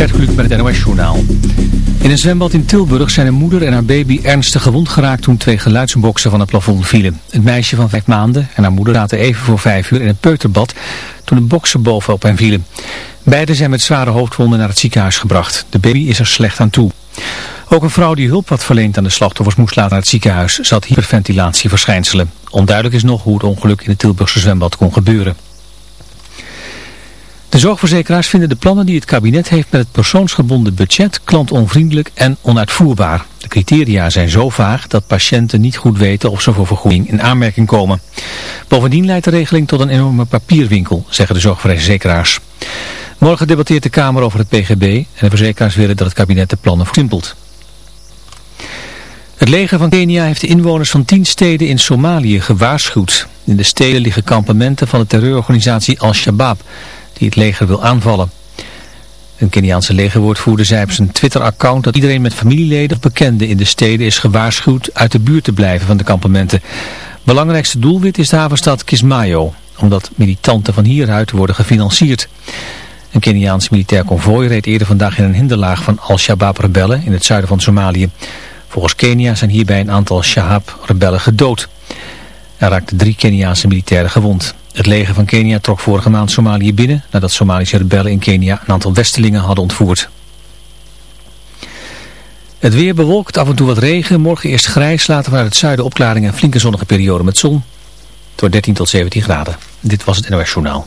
Gert Kluk met het NOS Journaal. In een zwembad in Tilburg zijn een moeder en haar baby ernstig gewond geraakt toen twee geluidsboksen van het plafond vielen. Het meisje van vijf maanden en haar moeder zaten even voor vijf uur in een peuterbad toen de boksen bovenop hen vielen. Beiden zijn met zware hoofdwonden naar het ziekenhuis gebracht. De baby is er slecht aan toe. Ook een vrouw die hulp had verleend aan de slachtoffers moest later naar het ziekenhuis. Had hyperventilatieverschijnselen. Onduidelijk is nog hoe het ongeluk in het Tilburgse zwembad kon gebeuren. De zorgverzekeraars vinden de plannen die het kabinet heeft met het persoonsgebonden budget klantonvriendelijk en onuitvoerbaar. De criteria zijn zo vaag dat patiënten niet goed weten of ze voor vergoeding in aanmerking komen. Bovendien leidt de regeling tot een enorme papierwinkel, zeggen de zorgverzekeraars. Morgen debatteert de Kamer over het PGB en de verzekeraars willen dat het kabinet de plannen versimpelt. Het leger van Kenia heeft de inwoners van tien steden in Somalië gewaarschuwd. In de steden liggen kampementen van de terreurorganisatie Al-Shabaab die het leger wil aanvallen. Een Keniaanse legerwoordvoerder zei op zijn Twitter-account dat iedereen met familieleden of bekenden in de steden is gewaarschuwd uit de buurt te blijven van de kampementen. Belangrijkste doelwit is de havenstad Kismayo, omdat militanten van hieruit worden gefinancierd. Een Keniaans militair konvooi reed eerder vandaag in een hinderlaag van Al-Shabaab-rebellen in het zuiden van Somalië. Volgens Kenia zijn hierbij een aantal Shahab-rebellen gedood. Er raakten drie Keniaanse militairen gewond. Het leger van Kenia trok vorige maand Somalië binnen nadat Somalische rebellen in Kenia een aantal westelingen hadden ontvoerd. Het weer bewolkt, af en toe wat regen, morgen eerst grijs, later vanuit het zuiden opklaringen en flinke zonnige periode met zon. Door 13 tot 17 graden. Dit was het NOS Journaal.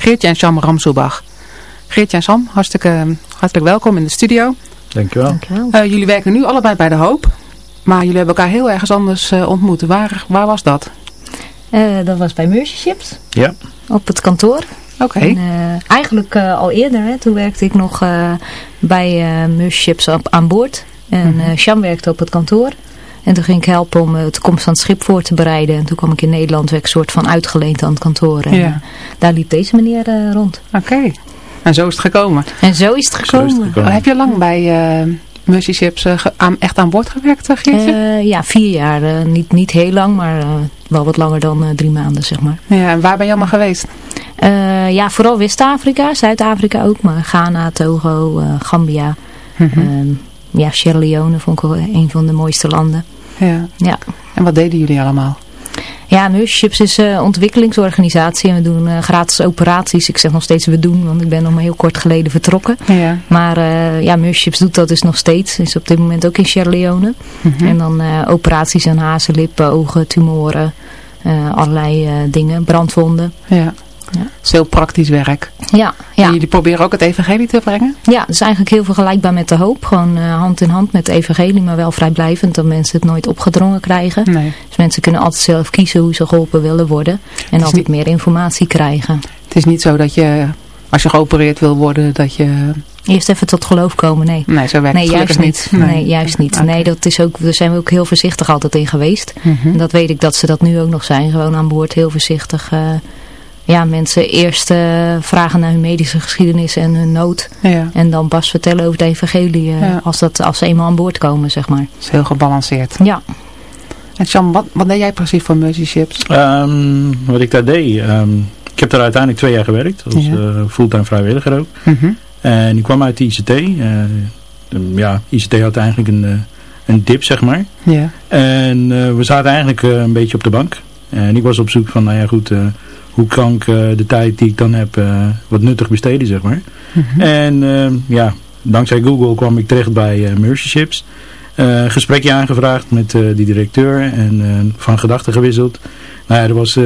Geertje en Sam Ramsoebach. Geertje en Sam, hartstikke, hartelijk welkom in de studio. Dankjewel. Dankjewel. Uh, jullie werken nu allebei bij De Hoop. Maar jullie hebben elkaar heel ergens anders uh, ontmoet. Waar, waar was dat? Uh, dat was bij Mercy Ships. Ja. Op het kantoor. Oké. Okay. eigenlijk al eerder. Hè, toen werkte ik nog bij Mercy Ships op, aan boord. En mm -hmm. Sham werkte op het kantoor. En toen ging ik helpen om het komst van het schip voor te bereiden. En toen kwam ik in Nederland werd ik soort van uitgeleend aan het kantoor. En ja. daar liep deze meneer uh, rond. Oké. Okay. En zo is het gekomen. En zo is het gekomen. Is het gekomen. Oh, heb je lang bij uh, Mercy Ships uh, aan, echt aan boord gewerkt, Geertje? ja, vier jaar. niet, niet heel lang, maar wel wat langer dan drie maanden, zeg maar. Ja, en waar ben je allemaal geweest? ja, vooral West-Afrika, Zuid-Afrika ook. Maar Ghana, Togo, Gambia. Mm -hmm. ja, Sierra Leone vond ik wel een van de mooiste landen. Ja. ja. En wat deden jullie allemaal? Ja, Merchips is een ontwikkelingsorganisatie en we doen uh, gratis operaties. Ik zeg nog steeds we doen, want ik ben nog maar heel kort geleden vertrokken. Ja. Maar uh, ja, Merchips doet dat dus nog steeds. Is op dit moment ook in Sierra Leone. Mm -hmm. En dan uh, operaties aan hazen, lippen, ogen, tumoren, allerlei dingen, brandwonden. Ja. Ja. Dat is heel praktisch werk. Ja, ja. En jullie proberen ook het evangelie te brengen? Ja, dat is eigenlijk heel vergelijkbaar met de hoop. Gewoon uh, hand in hand met het evangelie, maar wel vrijblijvend. Dat mensen het nooit opgedrongen krijgen. Nee. Dus mensen kunnen altijd zelf kiezen hoe ze geholpen willen worden. En altijd niet... meer informatie krijgen. Het is niet zo dat je, als je geopereerd wil worden, dat je... Eerst even tot geloof komen, nee. Nee, zo werkt nee, het juist niet. Nee. nee, juist niet. Okay. Nee, dat is ook, daar zijn we ook heel voorzichtig altijd in geweest. Mm -hmm. En dat weet ik dat ze dat nu ook nog zijn. Gewoon aan boord heel voorzichtig... Uh, ja, mensen eerst uh, vragen naar hun medische geschiedenis en hun nood. Ja. En dan pas vertellen over de evangelie uh, ja. als, dat, als ze eenmaal aan boord komen, zeg maar. Dat is heel gebalanceerd. Ja. En Sam, wat, wat deed jij precies voor Mercy Ships? Um, wat ik daar deed? Um, ik heb daar uiteindelijk twee jaar gewerkt. Als ja. uh, fulltime vrijwilliger ook. Mm -hmm. En ik kwam uit de ICT. ja, ICT had eigenlijk een, een dip, zeg maar. Ja. En we zaten eigenlijk een beetje op de bank. En ik was op zoek van, nou ja goed hoe kan ik uh, de tijd die ik dan heb uh, wat nuttig besteden, zeg maar. Mm -hmm. En uh, ja, dankzij Google kwam ik terecht bij Mercy Ships. gesprekje aangevraagd met die directeur en van gedachten gewisseld. Nou ja, er was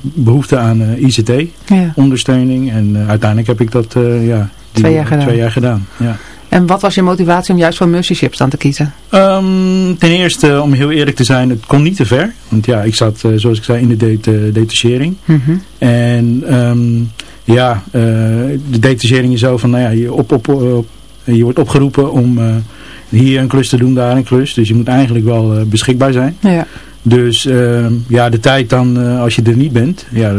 behoefte aan ICT-ondersteuning. Ja. En uiteindelijk heb ik dat ja, die, twee, jaar twee jaar gedaan. Ja. En wat was je motivatie om juist voor Mercy Ships dan te kiezen? Um, ten eerste, om heel eerlijk te zijn, het kon niet te ver. Want ja, ik zat, uh, zoals ik zei, in de det detachering. Mm -hmm. En um, ja, uh, de detachering is zo van, nou ja, je, op, op, op, je wordt opgeroepen om uh, hier een klus te doen, daar een klus. Dus je moet eigenlijk wel beschikbaar zijn. Ja. Dus uh, ja, de tijd dan, als je er niet bent, ja,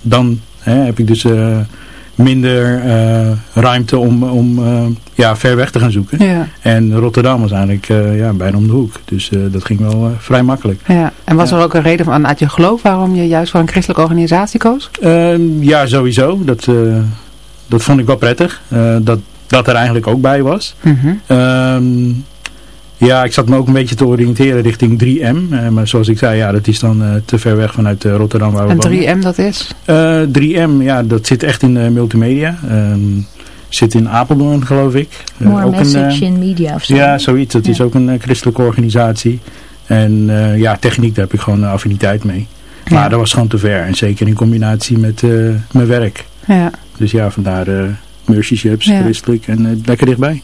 dan hè, heb ik dus uh, minder ruimte om, om ja, ver weg te gaan zoeken. Ja. En Rotterdam was eigenlijk ja, bijna om de hoek. Dus dat ging wel vrij makkelijk. Ja. En was ja. er ook een reden vanuit je geloof waarom je juist voor een christelijke organisatie koos? Ehm, ja, sowieso. Dat, dat vond ik wel prettig. dat dat er eigenlijk ook bij was. Mm -hmm. Ja, ik zat me ook een beetje te oriënteren richting 3M. Uh, maar zoals ik zei, ja, dat is dan uh, te ver weg vanuit uh, Rotterdam. Waar we en 3M dat is? 3M, ja, dat zit echt in multimedia. Um, zit in Apeldoorn, geloof ik. More ook Message in Media of zo. Ja, zoiets. Dat ja. is ook een christelijke organisatie. En ja, techniek, daar heb ik gewoon affiniteit mee. Maar ja. dat was gewoon te ver. En zeker in combinatie met mijn werk. Ja. Dus ja, vandaar Mercy Ships, ja. christelijk en lekker dichtbij.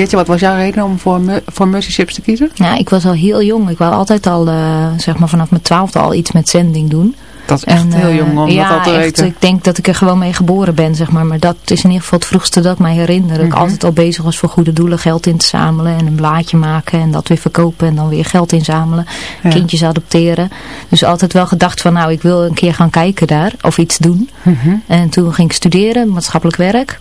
Geertje, wat was jouw reden om voor, voor Mercy Ships te kiezen? Ja, ik was al heel jong. Ik wou altijd al, eh, zeg maar vanaf mijn twaalfde al iets met zending doen. Dat is echt En, heel eh, jong om ja, dat al te echt, weten. Ik denk dat ik er gewoon mee geboren ben, zeg maar. Maar dat is in ieder geval het vroegste dat ik mij herinner. Dat ik Mhm. altijd al bezig was voor goede doelen geld in te zamelen. En een blaadje maken en dat weer verkopen. En dan weer geld inzamelen. Ja. Kindjes adopteren. Dus altijd wel gedacht van nou, ik wil een keer gaan kijken daar. Of iets doen. Mhm. En toen ging ik studeren, maatschappelijk werk.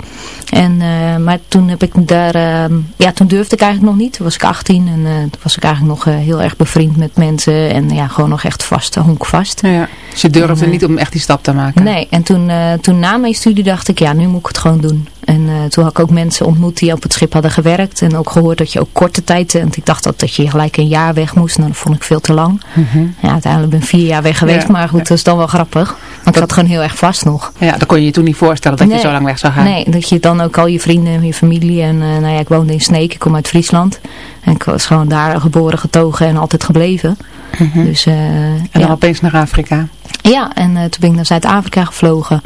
En, eh, maar toen heb ik daar, ehm, ja, toen durfde ik eigenlijk nog niet. Toen was ik 18 en eh, toen was ik eigenlijk nog heel erg bevriend met mensen. En ja, gewoon nog echt vast, honkvast. Ja. Dus je durfde niet om echt die stap te maken? Nee, en toen, eh, toen na mijn studie dacht ik, ja, nu moet ik het gewoon doen. En eh, toen had ik ook mensen ontmoet die op het schip hadden gewerkt. En ook gehoord dat je ook korte tijd, eh, want ik dacht dat, dat je gelijk een jaar weg moest. En dat vond ik veel te lang. Mhm. Ja, uiteindelijk ben ik vier jaar weg geweest, Ja, maar goed, dat is dan wel grappig. Want ik zat gewoon heel erg vast nog. Ja, dan kon je je toen niet voorstellen dat Nee. je zo lang weg zou gaan. Nee, dat je dan ook al je vrienden en je familie en eh, nou ja, ik woonde in Sneek, ik kom uit Friesland. En ik was gewoon daar geboren, getogen en altijd gebleven. Mhm. Dus eh, En dan ja. opeens naar Afrika. ja, en toen ben ik naar Zuid-Afrika gevlogen.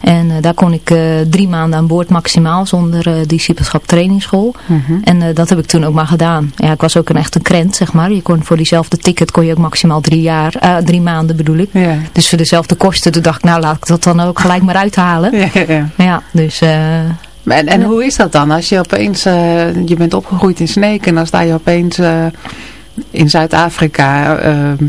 En eh, daar kon ik eh, drie maanden aan boord maximaal zonder eh discipelschap trainingsschool. Mhm. En dat heb ik toen ook maar gedaan. Ja, ik was ook een echt een krent, zeg maar. Je kon voor diezelfde ticket kon je ook maximaal drie jaar, drie maanden bedoel ik. Ja. Dus voor dezelfde kosten, toen dacht ik, nou laat ik dat dan ook gelijk maar uithalen. Ja, ja, ja. Ja, dus... En, en hoe is dat dan? Als je opeens, je bent opgegroeid in Sneek en dan sta je opeens in Zuid-Afrika,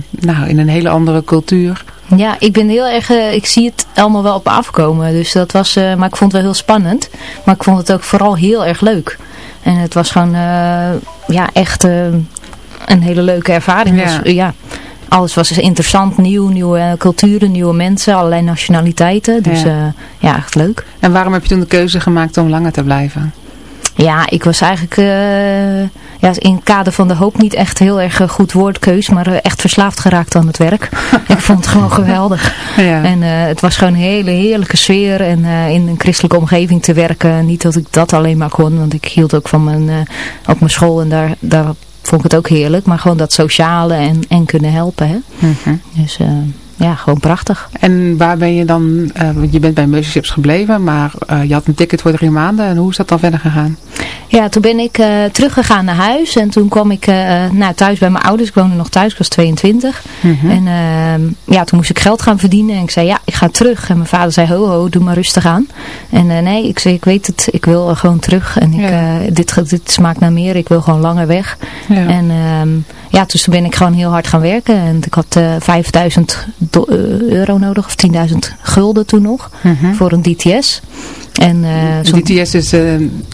nou, in een hele andere cultuur. Ja, ik ben heel erg, eh, ik zie het allemaal wel op me afkomen. Dus dat was, eh, maar ik vond het wel heel spannend. Maar ik vond het ook vooral heel erg leuk. En het was gewoon, eh, ja, echt een hele leuke ervaring. Ja. Dus, ja, alles was interessant, nieuw, nieuwe culturen, nieuwe mensen, allerlei nationaliteiten. Dus Ja. echt leuk. En waarom heb je toen de keuze gemaakt om langer te blijven? Ja, ik was eigenlijk ja, in het kader van de hoop niet echt heel erg eh, goed woordkeus, maar eh, echt verslaafd geraakt aan het werk. ik vond het gewoon geweldig. Ja. En eh, het was gewoon een hele heerlijke sfeer en in een christelijke omgeving te werken. Niet dat ik dat alleen maar kon, want ik hield ook van mijn, op mijn school en daar, daar vond ik het ook heerlijk. Maar gewoon dat sociale en, en kunnen helpen. Hè? Mhm. Dus ja, gewoon prachtig. En waar ben je dan, eh, want je bent bij Ships gebleven, maar eh, je had een ticket voor drie maanden. En hoe is dat dan verder gegaan? Ja, toen ben ik eh, teruggegaan naar huis en toen kwam ik nou, thuis bij mijn ouders. Ik woonde nog thuis, ik was 22. Mhm. En ehm, ja, toen moest ik geld gaan verdienen en ik zei ja, ik ga terug. En mijn vader zei ho ho, doe maar rustig aan. En nee, ik zei ik weet het, ik wil gewoon terug. En ik, Ja. dit, dit smaakt naar meer, ik wil gewoon langer weg. Ja. En ehm, ja, dus toen ben ik gewoon heel hard gaan werken. En ik had eh 5000 do- eh, euro nodig, of 10.000 gulden toen nog, Mhm. voor een DTS. En, eh, DTS is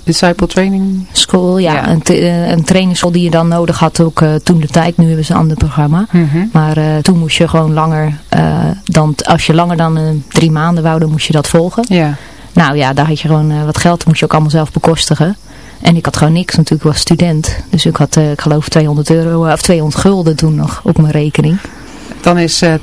Disciple Training. School, ja. Ja. Een, een trainingsschool die je dan nodig had ook toen de tijd. Nu hebben ze een ander programma. Mhm. Maar toen moest je gewoon langer, dan, als je langer dan drie maanden wou, dan moest je dat volgen. Ja. Nou ja, daar had je gewoon wat geld, dat moest je ook allemaal zelf bekostigen. En ik had gewoon niks, natuurlijk was student. Dus ik had, eh, geloof 200 euro, of 200 gulden toen nog op mijn rekening. Dan is eh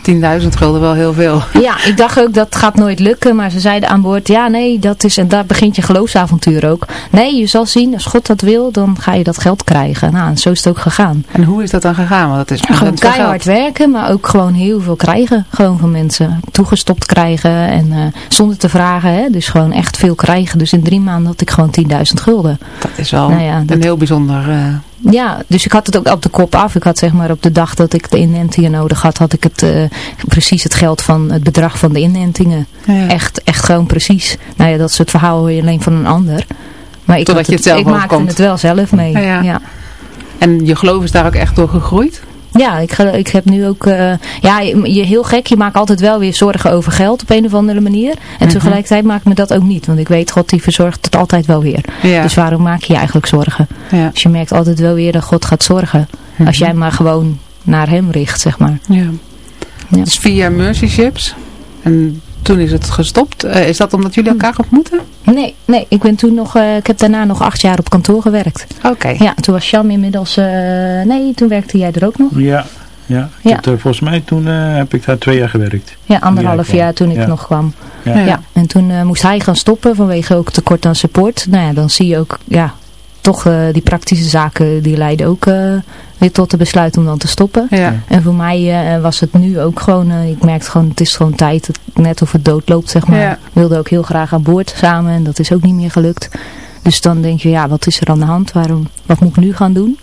10.000 gulden wel heel veel. Ja, ik dacht ook dat gaat nooit lukken, maar ze zeiden aan boord, ja nee, dat is, en daar begint je geloofsavontuur ook. Nee, je zal zien, als God dat wil, dan ga je dat geld krijgen. Nou, en zo is het ook gegaan. En hoe is dat dan gegaan? Want dat is Gewoon keihard werken, maar ook gewoon heel veel krijgen. Gewoon van mensen toegestopt krijgen en eh, zonder te vragen. Hè? Dus gewoon echt veel krijgen. Dus in drie maanden had ik gewoon 10.000 gulden. Dat is wel Nou ja, dat- een heel bijzonder... eh, Ja, dus ik had het ook op de kop af. Ik had zeg maar op de dag dat ik de inentingen nodig had, had ik het eh, precies het geld van het bedrag van de inentingen. ja. Echt, echt gewoon precies. Nou ja, dat is het verhaal hoor je alleen van een ander. Maar ik, Totdat je het zelf ik maakte het wel zelf mee. Ja, ja. ja. En je geloof is daar ook echt door gegroeid? Ja, ik, ga, ik heb nu ook... Uh, ja, je, heel gek. Je maakt altijd wel weer zorgen over geld op een of andere manier. En Mhm. tegelijkertijd maakt me dat ook niet. Want ik weet, God die verzorgt het altijd wel weer. Ja. Dus waarom maak je je eigenlijk zorgen? Ja. Dus je merkt altijd wel weer dat God gaat zorgen. Mhm. Als jij maar gewoon naar hem richt, zeg maar. Ja. Ja. Dus via Mercy Ships. En toen is het gestopt. Eh, is dat omdat jullie elkaar ontmoeten? Nee, nee. Ik ben toen nog... eh, ik heb daarna nog acht jaar op kantoor gewerkt. Oké. Ja, toen was Sham inmiddels... eh, nee, toen werkte jij er ook nog. Ja, ja. Ik Ja. Heb volgens mij toen eh, heb ik daar twee jaar gewerkt. Ja, anderhalf jaar toen ik Ja. nog kwam. Ja. Ja. en toen eh, moest hij gaan stoppen vanwege ook tekort aan support. Nou ja, dan zie je ook, ja, toch eh, die praktische zaken, die leiden ook eh, weer tot de besluit om dan te stoppen. Ja. En voor mij eh, was het nu ook gewoon, eh, ik merkte gewoon, het is gewoon tijd, het- net of het doodloopt, zeg maar. Ja. Ik wilde ook heel graag aan boord samen en dat is ook niet meer gelukt. Dus dan denk je, ja, wat is er aan de hand? Waarom, wat moet ik nu gaan doen?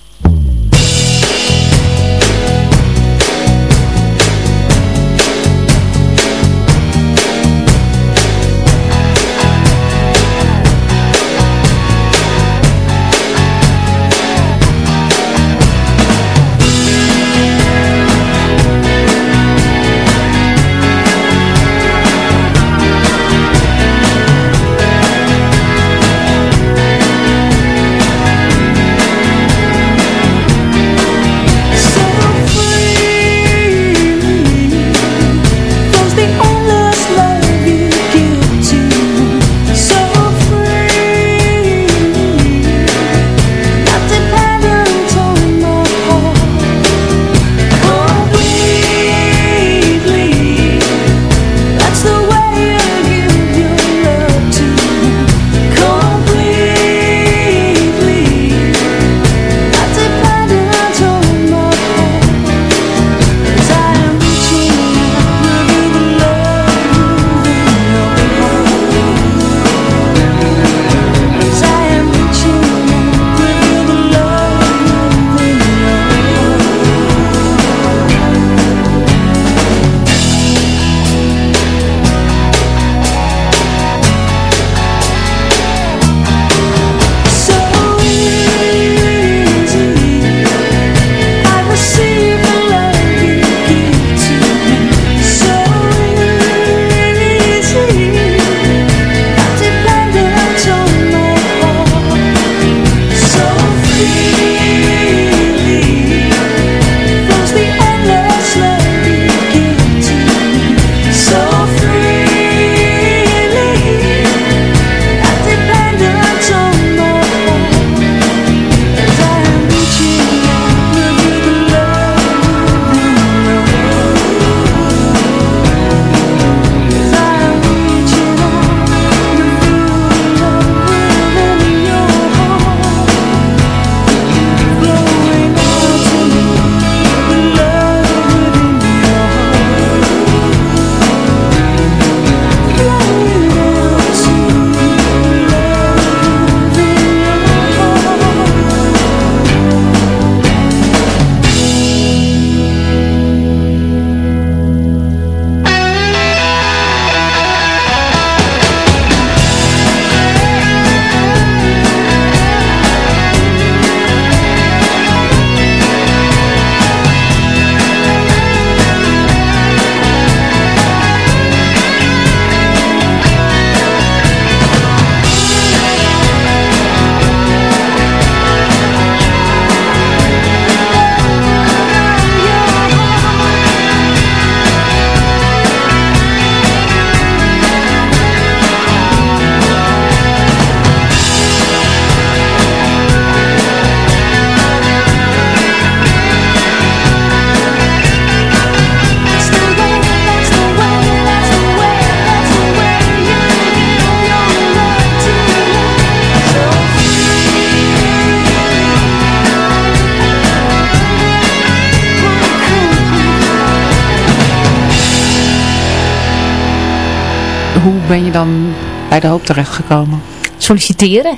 Ben je dan bij de hoop terechtgekomen? Solliciteren.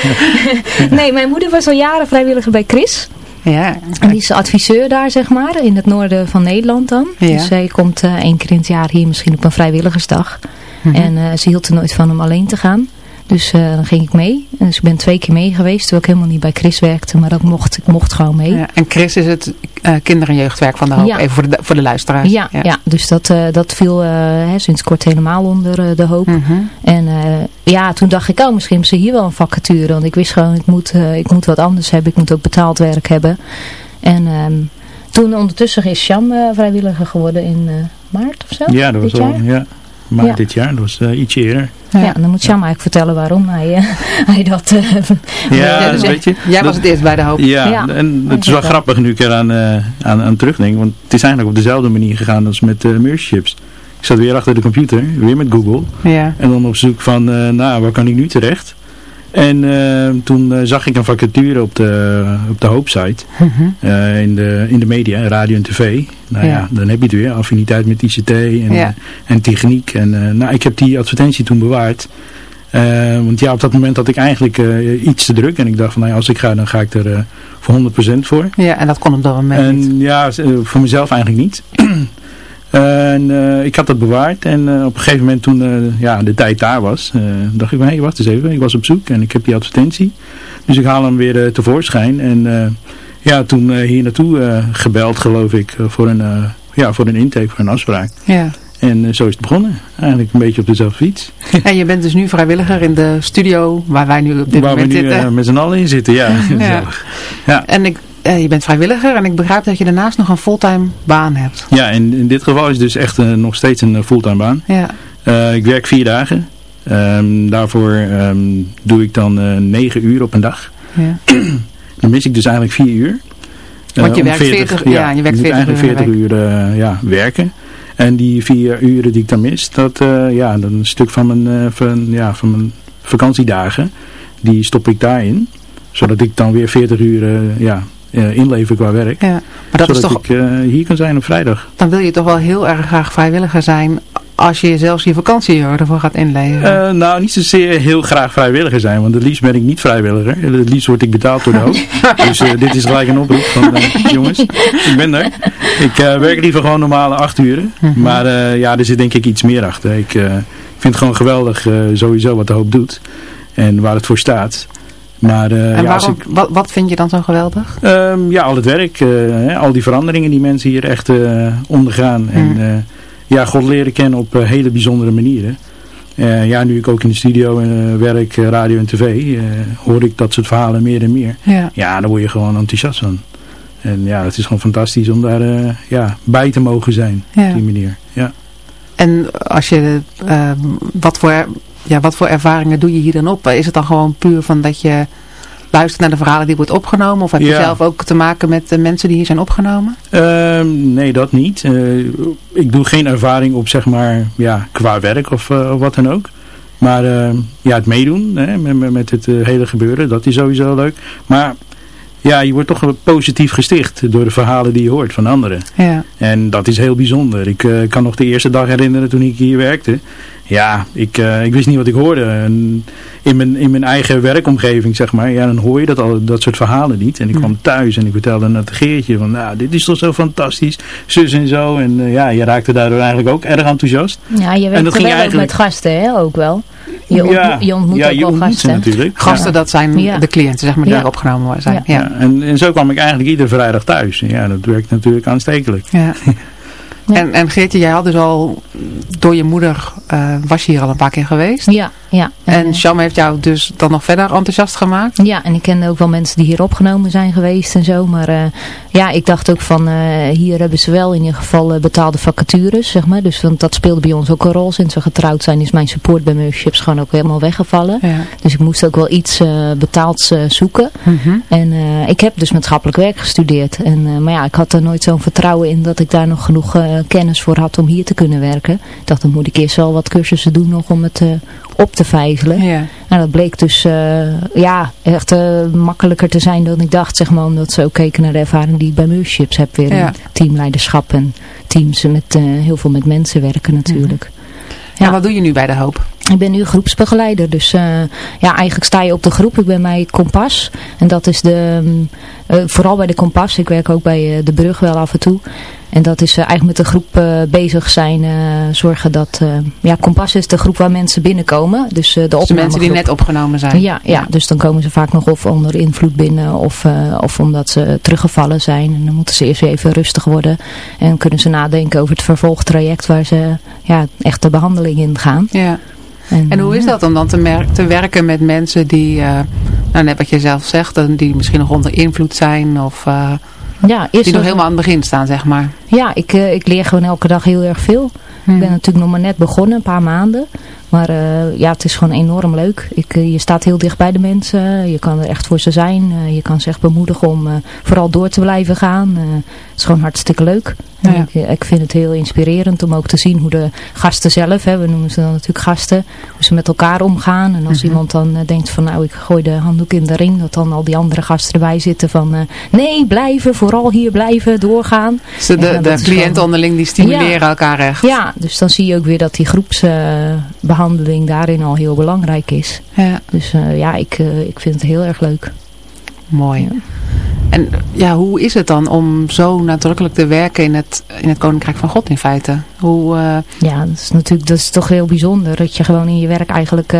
nee, mijn moeder was al jaren vrijwilliger bij Chris. Ja. En die is adviseur daar, zeg maar, in het noorden van Nederland dan. Ja. Dus zij komt eh, één keer in het jaar hier misschien op een vrijwilligersdag. Mhm. En eh, ze hield er nooit van om alleen te gaan. Dus uh, dan ging ik mee. En dus ik ben twee keer mee geweest, terwijl ik helemaal niet bij Chris werkte. Maar dat mocht, ik mocht gewoon mee. Ja, en Chris is het uh, kinder- en jeugdwerk van de hoop, even voor de, voor de luisteraars. Ja, ja. ja dus dat, uh, dat viel hè, sinds kort helemaal onder de hoop. Mm -hmm. En ja, toen dacht ik, oh misschien hebben ze hier wel een vacature. Want ik wist gewoon, ik moet, ik moet wat anders hebben. Ik moet ook betaald werk hebben. En um, toen ondertussen is Sham vrijwilliger geworden in maart of zo. Ja, dat was al, ja. Maar ja. dit jaar, dat was uh, ietsje eerder. Ja, ja dan moet Sham eigenlijk vertellen waarom hij, uh, hij dat... Uh, ja, ja dus weet je, jij was het eerst bij de hoop. Ja, ja. en het is wel grappig nu ik er aan, aan, aan terugdenk. Want het is eigenlijk op dezelfde manier gegaan als met uh. Ik zat weer achter de computer, weer met Google. Ja. En dan op zoek van, nou, waar kan ik nu terecht? En uh, toen uh, zag ik een vacature op de, op de Hoopsite. Mm -hmm. uh, in, de, in de media, radio en tv. Nou ja, ja dan heb je het weer. Affiniteit met ICT en, ja. en techniek. En nou, ik heb die advertentie toen bewaard. want ja, op dat moment had ik eigenlijk iets te druk. En ik dacht van, nou ja, als ik ga, dan ga ik er voor 100% voor. Ja, en dat kon op dat moment en, niet. Ja, voor mezelf eigenlijk niet. En uh, ik had dat bewaard en uh, op een gegeven moment toen uh, ja, de tijd daar was, dacht ik van hé hey, wacht eens even, ik was op zoek en ik heb die advertentie. Dus ik haal hem weer tevoorschijn en ja, toen hier naartoe gebeld geloof ik voor een, ja, voor een intake, voor een afspraak. Ja. En zo is het begonnen. Eigenlijk een beetje op dezelfde fiets. En je bent dus nu vrijwilliger in de studio waar wij nu op dit waar moment we nu, zitten. met z'n allen in zitten, ja. ja. ja. En ik, je bent vrijwilliger en ik begrijp dat je daarnaast nog een fulltime baan hebt. Ja, in, in dit geval is het dus echt uh, nog steeds een fulltime baan. Ja. Uh, ik werk vier dagen. Um, daarvoor um, doe ik dan negen uur op een dag. Ja. dan mis ik dus eigenlijk vier uur. Want je werkt 40, 40 ja, ja, je werkt 40 eigenlijk 40 uur, uur ja, werken. En die vier uren die ik dan mis, dat ja, dan een stuk van mijn, van, ja, van mijn vakantiedagen, die stop ik daarin. Zodat ik dan weer 40 uur ja, uh, inleveren qua werk. Ja, maar dat zodat is toch, ik uh, hier kan zijn op vrijdag. Dan wil je toch wel heel erg graag vrijwilliger zijn als je zelfs je vakantie ervoor gaat inleveren. Uh, nou, niet zozeer heel graag vrijwilliger zijn, want het liefst ben ik niet vrijwilliger. Het liefst word ik betaald door de hoop. dus dit is gelijk een oproep van jongens, ik ben er. Ik werk liever gewoon normale acht uren. Mhm. Maar ja, er zit denk ik iets meer achter. Ik vind het gewoon geweldig sowieso wat de hoop doet en waar het voor staat. Maar, uh, en ja, waarom, ik, wat, wat vind je dan zo geweldig? Um, ja, al het werk. Uh, hè, al die veranderingen die mensen hier echt uh, ondergaan. En Mm. ja, God leren kennen op hele bijzondere manieren. ja, nu ik ook in de studio werk, radio en tv, hoor ik dat soort verhalen meer en meer. Ja, ja daar word je gewoon enthousiast van. En ja, het is gewoon fantastisch om daar ja, bij te mogen zijn ja. op die manier. Ja. En als je, wat voor ja, wat voor ervaringen doe je hier dan op? Is het dan gewoon puur van dat je luistert naar de verhalen die wordt opgenomen? Of heb je ja. zelf ook te maken met de mensen die hier zijn opgenomen? Uh, nee, dat niet. Uh, ik doe geen ervaring op, zeg maar, ja, qua werk of, uh, of wat dan ook. Maar ja, het meedoen hè, met, met het hele gebeuren, dat is sowieso leuk. Maar ja, je wordt toch positief gesticht door de verhalen die je hoort van anderen. Ja. En dat is heel bijzonder. Ik uh, kan nog de eerste dag herinneren toen ik hier werkte. Ja, ik, uh, ik wist niet wat ik hoorde. En in, mijn, in mijn eigen werkomgeving, zeg maar, ja, dan hoor je dat, al, dat soort verhalen niet. En ik kwam thuis en ik vertelde aan het Geertje van, nou, dit is toch zo fantastisch, zus en zo. En uh, ja, je raakte daardoor eigenlijk ook erg enthousiast. Ja, je werkt wel eigenlijk... ook met gasten, hè, ook wel. Je, ont ja, je ontmoet ja, ook je wel ontmoet gasten. Ze natuurlijk. Gasten, ja. dat zijn Ja. de cliënten, zeg maar, die Ja. er opgenomen zijn. Ja. Ja, en, en zo kwam ik eigenlijk iedere vrijdag thuis. En ja, dat werkt natuurlijk aanstekelijk. Ja. Ja. En, en Geertje, jij had dus al, door je moeder uh, was je hier al een paar keer geweest. Ja, ja. En eh, Sham heeft jou dus dan nog verder enthousiast gemaakt. Ja, en ik kende ook wel mensen die hier opgenomen zijn geweest en zo. Maar uh, ja, ik dacht ook van, uh, hier hebben ze wel in ieder geval betaalde vacatures, zeg maar. Dus want dat speelde bij ons ook een rol. Sinds we getrouwd zijn is mijn support bij Merchips gewoon ook helemaal weggevallen. Ja. Dus ik moest ook wel iets betaalds zoeken. Mm -hmm. En ik heb dus maatschappelijk werk gestudeerd. En, maar ja, ik had er nooit zo'n vertrouwen in dat ik daar nog genoeg kennis voor had om hier te kunnen werken. Ik dacht, dan moet ik eerst wel wat cursussen doen nog om het op te vijzelen. Ja. Nou, dat bleek dus uh, ja, echt makkelijker te zijn dan ik dacht. Zeg maar, omdat ze ook keken naar de ervaring die ik bij Merchips heb. Weer ja. teamleiderschap en teams met heel veel met mensen werken natuurlijk. Mm -hmm. ja. En wat doe je nu bij De Hoop? Ik ben nu groepsbegeleider, dus uh, ja, eigenlijk sta je op de groep. Ik ben bij Kompas en dat is de, uh, vooral bij de Kompas. Ik werk ook bij uh, de Brug wel af en toe. En dat is eigenlijk met de groep bezig zijn, zorgen dat, ja, Kompas is de groep waar mensen binnenkomen. Dus de, dus de mensen die net opgenomen zijn. Ja, ja, ja, dus dan komen ze vaak nog of onder invloed binnen of, of omdat ze teruggevallen zijn. En dan moeten ze eerst even rustig worden en kunnen ze nadenken over het vervolgtraject waar ze ja, echt de behandeling in gaan. Ja. En, en, hoe is dat om dan te, te werken met mensen die, uh, nou net wat je zelf zegt, die misschien nog onder invloed zijn of uh, ja, die nog helemaal aan het begin staan, zeg maar? Ja, ik, ik leer gewoon elke dag heel erg veel. Hmm. Ik ben natuurlijk nog maar net begonnen, een paar maanden. Maar uh, ja, het is gewoon enorm leuk. Ik, uh, je staat heel dicht bij de mensen. Je kan er echt voor ze zijn. Uh, je kan ze echt bemoedigen om vooral door te blijven gaan. het is gewoon hartstikke leuk. Ja. Ik, ik, vind het heel inspirerend om ook te zien hoe de gasten zelf, hè, we noemen ze dan natuurlijk gasten, hoe ze met elkaar omgaan. En als -hmm. iemand dan denkt van nou ik gooi de handdoek in de ring, dat dan al die andere gasten erbij zitten van nee blijven, vooral hier blijven, doorgaan. Dus de, de, onderling die stimuleren ja. elkaar echt. Ja, dus dan zie je ook weer dat die groepsbehandeling behandeling daarin al heel belangrijk is. Ja. Dus uh, ja, ik, uh, ik vind het heel erg leuk. Mooi. Ja. En ja, hoe is het dan om zo nadrukkelijk te werken in het, in het Koninkrijk van God in feite? Hoe, uh... Ja, dat is natuurlijk dat is toch heel bijzonder. Dat je gewoon in je werk eigenlijk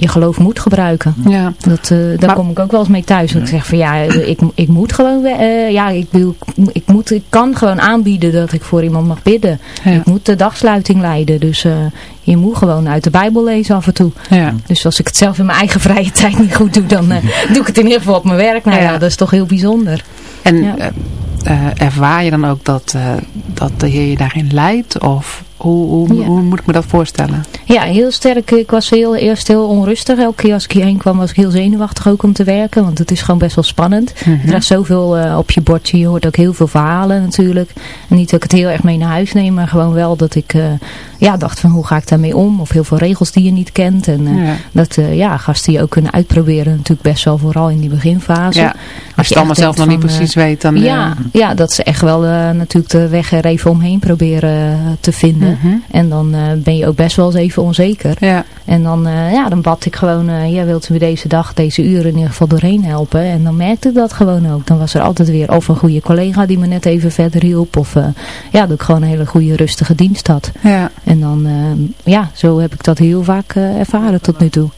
je geloof moet gebruiken. Ja. Dat, uh, daar maar, kom ik ook wel eens mee thuis. Dat ik zeg van ja, ik, ik moet gewoon, uh, ja, ik, wil, ik, moet, ik kan gewoon aanbieden dat ik voor iemand mag bidden. Ja. Ik moet de dagsluiting leiden. Dus uh, je moet gewoon uit de Bijbel lezen af en toe. Ja. Dus als ik het zelf in mijn eigen vrije tijd niet goed doe, dan doe ik het in ieder geval op mijn werk. Nou ja, dat is toch heel bijzonder. En ervaar je dan ook dat, dat de Heer je daarin leidt? Of hoe, hoe, ja. hoe, moet ik me dat voorstellen? Ja, heel sterk. Ik was heel, eerst heel onrustig. Elke keer als ik hierheen kwam was ik heel zenuwachtig ook om te werken. Want het is gewoon best wel spannend. Mm -hmm. Er is zoveel uh, op je bordje. Je hoort ook heel veel verhalen natuurlijk. En niet dat ik het heel erg mee naar huis neem. Maar gewoon wel dat ik uh, ja, dacht van hoe ga ik daarmee om? Of heel veel regels die je niet kent. En uh, ja. dat ja, gasten je ook kunnen uitproberen. Natuurlijk best wel vooral in die beginfase. Ja. Als je het allemaal zelf nog niet precies weet. Dan, ja, ja, dat ze echt wel natuurlijk de weg er even omheen proberen te vinden. Mm -hmm. En dan uh, ben je ook best wel eens even onzeker. Ja. En dan, uh, ja, dan bad ik gewoon, uh, ja, wilt me deze dag, deze uren in ieder geval doorheen helpen? En dan merkte ik dat gewoon ook. Dan was er altijd weer of een goede collega die me net even verder hielp. Of ja, dat ik gewoon een hele goede rustige dienst had. Ja. En dan, ja, zo heb ik dat heel vaak ervaren tot nu toe.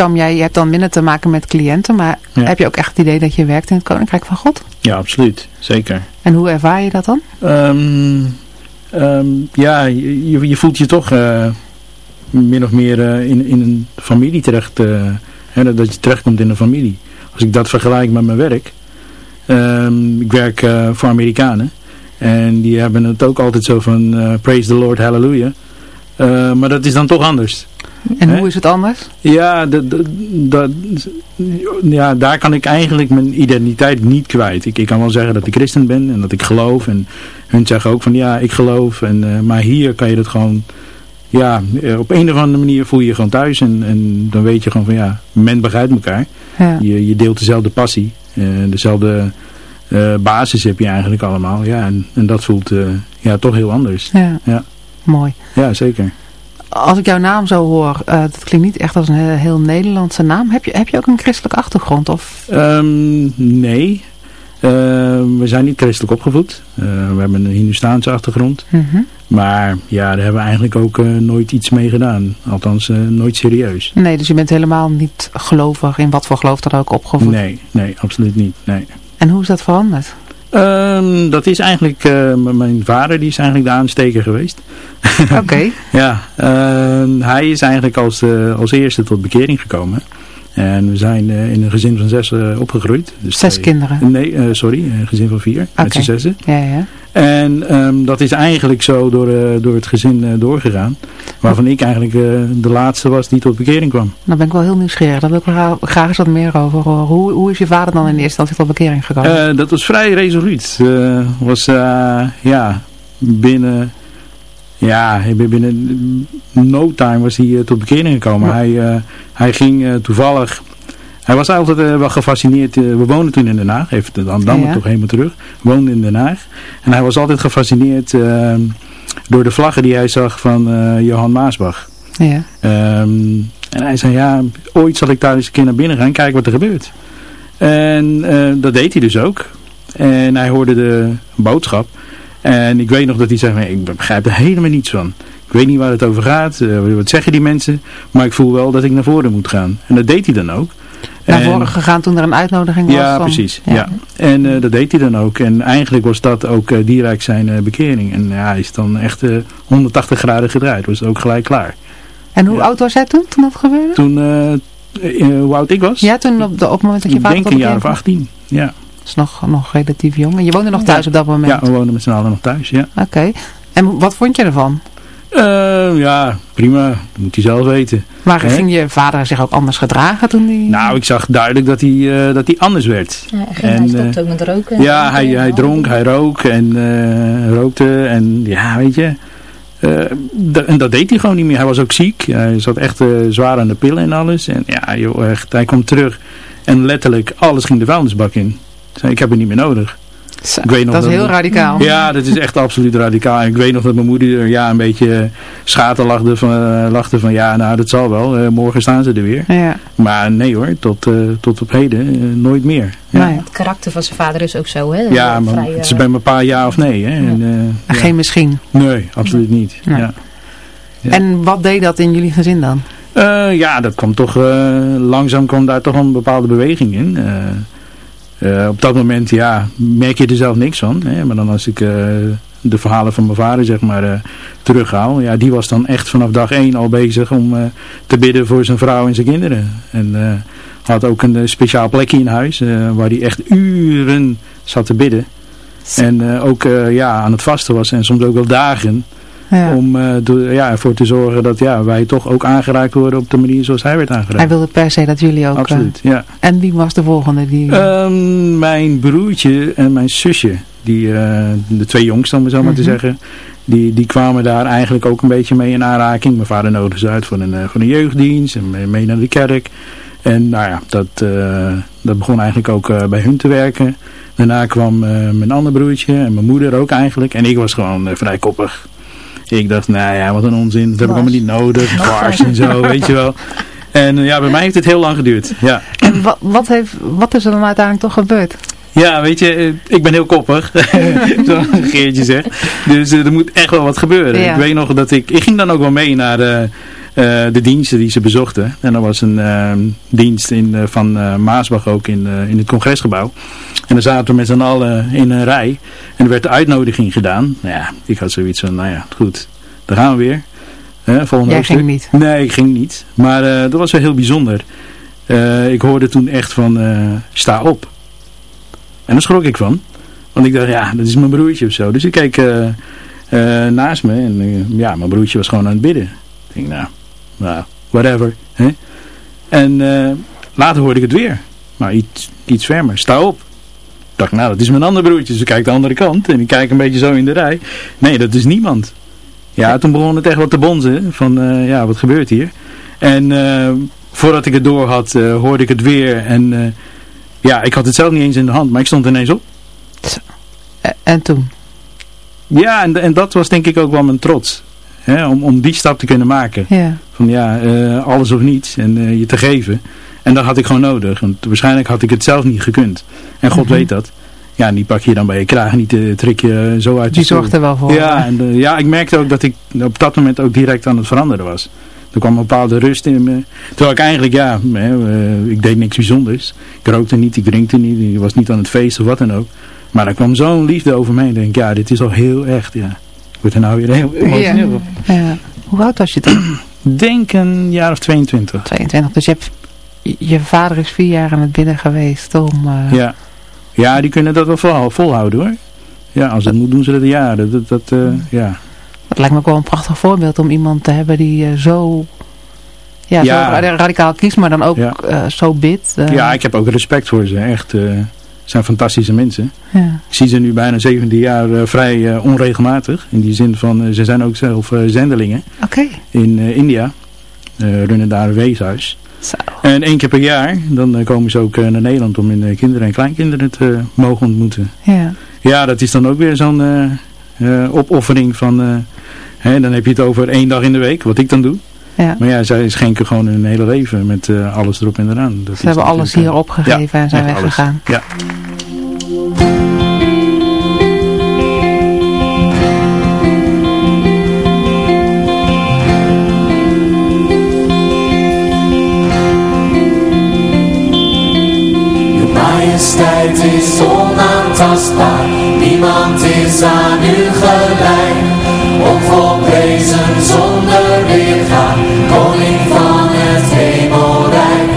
Sham, jij hebt dan minder te maken met cliënten, maar heb je ook echt het idee dat je werkt in het Koninkrijk van God? Ja, absoluut. Zeker. En hoe ervaar je dat dan? Um, um, ja, je, je, voelt je toch uh, min of meer uh, in, in een familie terecht, uh, hè, dat je terechtkomt in een familie. Als ik dat vergelijk met mijn werk, um, ik werk voor Amerikanen en die hebben het ook altijd zo van praise the Lord, hallelujah. maar dat is dan toch anders. En hoe is het anders? Ja, ja, daar kan ik eigenlijk mijn identiteit niet kwijt. Ik, ik kan wel zeggen dat ik christen ben en dat ik geloof. En hun zeggen ook van ja, ik geloof. En, uh, maar hier kan je dat gewoon... Ja, eh, op een of andere manier voel je je gewoon thuis. En, en dan weet je gewoon van ja, men begrijpt elkaar. Ja. Je, je deelt dezelfde passie. Uh, dezelfde uh, basis heb je eigenlijk allemaal. Ja, en, en dat voelt ja, toch heel anders. Ja. ja. Mooi. Ja, zeker als ik jouw naam zo hoor, uh, dat klinkt niet echt als een heel, Nederlandse naam. Heb je, heb je ook een christelijke achtergrond? Of? Um, nee. Uh, we zijn niet christelijk opgevoed. Uh, we hebben een Hindustaanse achtergrond. Mm -hmm. Maar ja, daar hebben we eigenlijk ook nooit iets mee gedaan. Althans, nooit serieus. Nee, dus je bent helemaal niet gelovig in wat voor geloof dan ook opgevoed? Nee, nee, absoluut niet. Nee. En hoe is dat veranderd? Um, dat is eigenlijk, uh, mijn vader die is eigenlijk de aansteker geweest. Oké. Okay. ja, uh, hij is eigenlijk als, uh, als eerste tot bekering gekomen. En we zijn uh, in een gezin van zes opgegroeid. Dus zes twee, kinderen? Nee, sorry, een gezin van vier. Okay. Met z'n zessen. Ja, ja. En um, dat is eigenlijk zo door, uh, door het gezin uh, doorgegaan. Waarvan ik eigenlijk uh, de laatste was die tot bekering kwam. Nou ben ik wel heel nieuwsgierig. Daar wil ik graag, graag eens wat meer over horen. Hoe, hoe is je vader dan in eerste instantie tot bekering gekomen? dat was vrij resoluut. was ja, binnen... Ja, binnen no time was hij tot bekering gekomen. Ja. Hij, hij ging toevallig hij was altijd wel gefascineerd. We woonden toen in Den Haag. Even dan, dan ja. toch helemaal terug. We woonden in Den Haag. En hij was altijd gefascineerd uh, door de vlaggen die hij zag van Johan Maasbach. Ja. Um, en hij zei, ja, ooit zal ik daar eens een keer naar binnen gaan. Kijken wat er gebeurt. En dat deed hij dus ook. En hij hoorde de boodschap. En ik weet nog dat hij zei, ik begrijp er helemaal niets van. Ik weet niet waar het over gaat. wat zeggen die mensen? Maar ik voel wel dat ik naar voren moet gaan. En dat deed hij dan ook naar voren gegaan toen er een uitnodiging was? Ja, precies. Ja. En uh, dat deed hij dan ook. En eigenlijk was dat ook uh, direct zijn uh, bekering. En ja, hij is dan echt 180 graden gedraaid. Was ook gelijk klaar. En hoe oud was hij toen, toen dat gebeurde? Toen, hoe oud ik was? Ja, toen op, de, op het moment dat je vader Ik denk een jaar of 18, ja. Dat is nog, nog relatief jong. En je woonde nog thuis op dat moment? Ja, we woonden met z'n allen nog thuis, ja. Oké. En wat vond je ervan? Uh, ja, prima. Dat moet hij zelf weten. Maar He? ging je vader zich ook anders gedragen toen hij... Nou, ik zag duidelijk dat hij, uh, dat hij anders werd. Ja, en, hij stopte uh, ook met roken. Ja, hij, hij dronk, hij rook en rookte. En ja, weet je... en dat deed hij gewoon niet meer. Hij was ook ziek. Hij zat echt zwaar aan de pillen en alles. En ja, joh, echt, hij kwam terug. En letterlijk, alles ging de vuilnisbak in. Ik heb het niet meer nodig. Ik weet nog dat is heel radicaal. Ja, dat is echt absoluut radicaal. En ik weet nog dat mijn moeder ja, een beetje schaten lachte van, uh, lachte van ja, nou dat zal wel. Uh, morgen staan ze er weer. Ja. Maar nee hoor, tot, uh, tot op heden nooit meer. Ja. Nou, het karakter van zijn vader is ook zo hè? Ja, maar vrij, het is bij een paar jaar of nee. Hè? En, Geen misschien? Nee, absoluut niet. Ja. En wat deed dat in jullie gezin dan? ja, dat kwam toch, langzaam kwam daar toch een bepaalde beweging in. Uh, op dat moment ja, merk je er zelf niks van. Hè? Maar dan als ik uh, de verhalen van mijn vader zeg maar uh, terughaal. Ja, die was dan echt vanaf dag één al bezig om te bidden voor zijn vrouw en zijn kinderen. En had ook een speciaal plekje in huis waar hij echt uren zat te bidden. En ook ja, aan het vasten was en soms ook wel dagen. Ja. Om uh, ja, ervoor te zorgen dat ja, wij toch ook aangeraakt worden op de manier zoals hij werd aangeraakt. Hij wilde per se dat jullie ook... Absoluut, ja. En wie was de volgende? Die... Um, mijn broertje en mijn zusje. Die, uh, de twee jongsten om het zo maar te zeggen. Die, die kwamen daar eigenlijk ook een beetje mee in aanraking. Mijn vader nodigde ze uit voor een, voor een jeugddienst. En mee, naar de kerk. En nou ja, dat, dat begon eigenlijk ook bij hun te werken. Daarna kwam mijn andere broertje en mijn moeder ook eigenlijk. En ik was gewoon vrij koppig. Ik dacht, nou ja, wat een onzin. Dat heb ik allemaal niet nodig. Dwars en zo, weet je wel. En ja, bij mij heeft het heel lang geduurd. Ja. En wat, wat, heeft, wat is er dan uiteindelijk toch gebeurd? Ja, weet je, ik ben heel koppig, zoals Geertje zegt. Dus uh, er moet echt wel wat gebeuren. Ja. Ik weet nog dat ik, ik ging dan ook wel mee naar, de diensten die ze bezochten. En dat was een dienst in, van Maasbach ook in, in het congresgebouw. En dan zaten we met z'n allen in een rij. En er werd de uitnodiging gedaan. Nou ja, ik had zoiets van, nou ja, goed, daar gaan we weer. Hè, volgende Jij ging niet? Nee, ik ging niet. Maar dat was wel heel bijzonder. ik hoorde toen echt van, sta op. En daar schrok ik van. Want ik dacht, ja, dat is mijn broertje of zo. Dus ik keek naast me en ja, mijn broertje was gewoon aan het bidden. Ik denk, nou, nou whatever. Hè? En later hoorde ik het weer. Maar iets, iets fermer. Sta op. Ik dacht, nou, dat is mijn andere broertje. Dus ik kijk de andere kant en ik kijk een beetje zo in de rij. Nee, dat is niemand. Ja, toen begon het echt wat te bonzen. Van, ja, wat gebeurt hier? En voordat ik het door had, hoorde ik het weer en ja, ik had het zelf niet eens in de hand, maar ik stond ineens op. En toen? Ja, en, en dat was denk ik ook wel mijn trots. Hè, om, om die stap te kunnen maken. Ja. Van ja, uh, alles of niets. En uh, je te geven. En dat had ik gewoon nodig. Want waarschijnlijk had ik het zelf niet gekund. En God mm -hmm. weet dat. Ja, die pak je dan bij je kraag. Niet uh, trek je zo uit Die zorgt er wel voor. Ja, en, ja, ik merkte ook dat ik op dat moment ook direct aan het veranderen was. Er kwam een bepaalde rust in me. Terwijl ik eigenlijk, ja, ik deed niks bijzonders. Ik rookte niet, ik drinkte niet, ik was niet aan het feest of wat dan ook. Maar er kwam zo'n liefde over me. Ik denk, ja, dit is al heel echt, ja. Er nou weer heel emotioneel ja. ja. Hoe oud was je toen? denk een jaar of 22. 22, dus je, hebt, je vader is vier jaar aan het binnen geweest om... Uh... Ja. ja, die kunnen dat wel vol, volhouden hoor. Ja, als het moet doen ze dat jaren. Dat, dat, uh, ja. Het lijkt me ook wel een prachtig voorbeeld om iemand te hebben die uh, zo, ja, ja, zo radicaal kiest, maar dan ook ja. uh, zo bidt. Uh. Ja, ik heb ook respect voor ze. Echt, zijn fantastische mensen. Ja. Ik zie ze nu bijna 17 jaar vrij onregelmatig. In die zin van, ze zijn ook zelf zendelingen. Okay. In India. runnen daar een weeshuis. Zo. En één keer per jaar, dan komen ze ook naar Nederland om hun kinderen en kleinkinderen te mogen ontmoeten. Ja. Ja, dat is dan ook weer zo'n opoffering van Hè, dan heb je het over één dag in de week, wat ik dan doe. Ja. Maar ja, zij schenken gewoon hun hele leven met uh, alles erop en eraan. Dat Ze hebben alles hier opgegeven ja, en zijn weggegaan. Ja. majesteit is onaantastbaar, niemand is aan u gelijk onvolprezen zonder weergaan, koning van het hemelrijk.